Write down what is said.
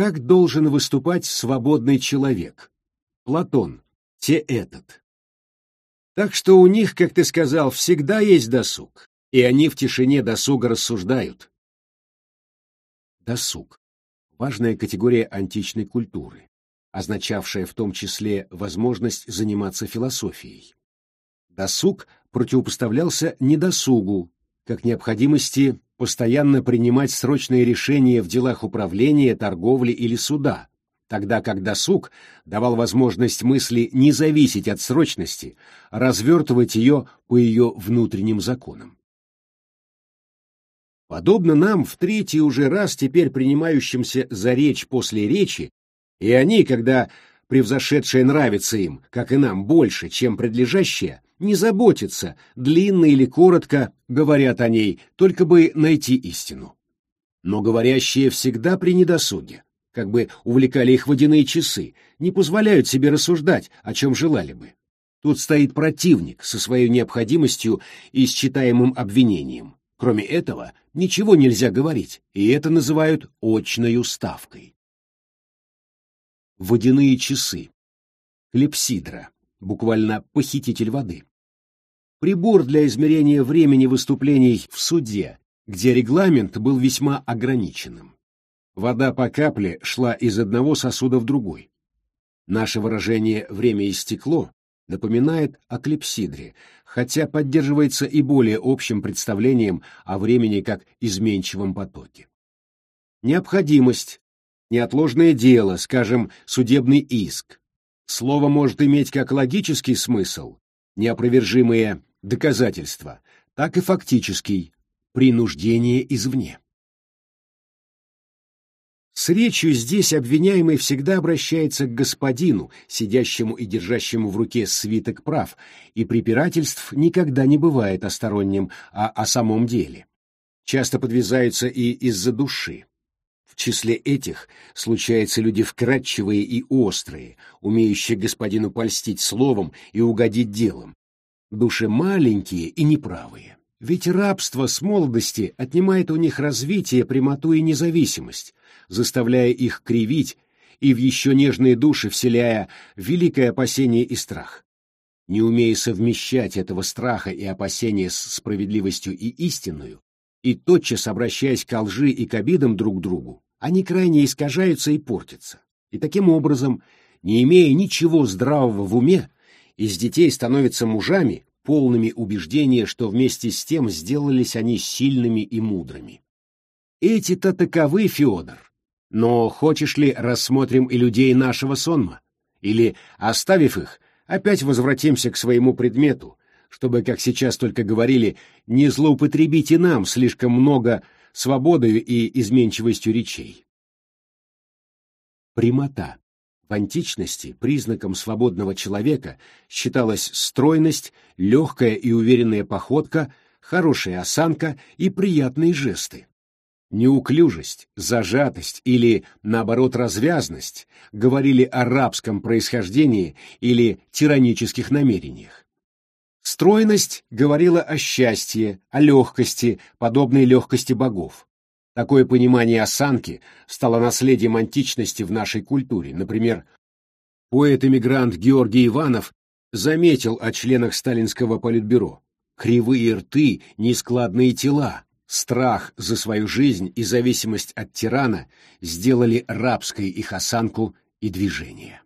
Как должен выступать свободный человек? Платон, те этот. Так что у них, как ты сказал, всегда есть досуг, и они в тишине досуга рассуждают. Досуг. Важная категория античной культуры, означавшая в том числе возможность заниматься философией. Досуг противопоставлялся недосугу, как необходимости постоянно принимать срочные решения в делах управления, торговли или суда, тогда как досуг давал возможность мысли не зависеть от срочности, а развертывать ее по ее внутренним законам. Подобно нам в третий уже раз теперь принимающимся за речь после речи, и они, когда превзошедшее нравится им, как и нам, больше, чем предлежащее, не заботятся, длинно или коротко говорят о ней, только бы найти истину. Но говорящие всегда при недосуге, как бы увлекали их водяные часы, не позволяют себе рассуждать, о чем желали бы. Тут стоит противник со своей необходимостью и считаемым обвинением. Кроме этого, ничего нельзя говорить, и это называют очной ставкой. Водяные часы. Клепсидра, буквально похититель воды. Прибор для измерения времени выступлений в суде, где регламент был весьма ограниченным. Вода по капле шла из одного сосуда в другой. Наше выражение «время истекло» напоминает о клепсидре, хотя поддерживается и более общим представлением о времени как изменчивом потоке. Необходимость неотложное дело, скажем, судебный иск. Слово может иметь как логический смысл, неопровержимые доказательства, так и фактический, принуждение извне. С речью здесь обвиняемый всегда обращается к господину, сидящему и держащему в руке свиток прав, и препирательств никогда не бывает о стороннем, а о самом деле. Часто подвязаются и из-за души. В числе этих случаются люди вкрадчивые и острые, умеющие господину польстить словом и угодить делом. Души маленькие и неправые. Ведь рабство с молодости отнимает у них развитие, прямоту и независимость, заставляя их кривить и в еще нежные души вселяя великое опасение и страх. Не умея совмещать этого страха и опасения с справедливостью и истинную, и тотчас обращаясь к лжи и к обидам друг другу, они крайне искажаются и портятся. И таким образом, не имея ничего здравого в уме, из детей становятся мужами, полными убеждения, что вместе с тем сделались они сильными и мудрыми. Эти-то таковы, Феодор. Но хочешь ли, рассмотрим и людей нашего сонма? Или, оставив их, опять возвратимся к своему предмету, чтобы, как сейчас только говорили, не злоупотребить и нам слишком много свободою и изменчивостью речей. Прямота. В античности признаком свободного человека считалась стройность, легкая и уверенная походка, хорошая осанка и приятные жесты. Неуклюжесть, зажатость или, наоборот, развязность говорили о рабском происхождении или тиранических намерениях. Стройность говорила о счастье, о легкости, подобной легкости богов. Такое понимание осанки стало наследием античности в нашей культуре. Например, поэт-эмигрант Георгий Иванов заметил о членах сталинского политбюро кривые рты, нескладные тела, страх за свою жизнь и зависимость от тирана сделали рабской их осанку и движение.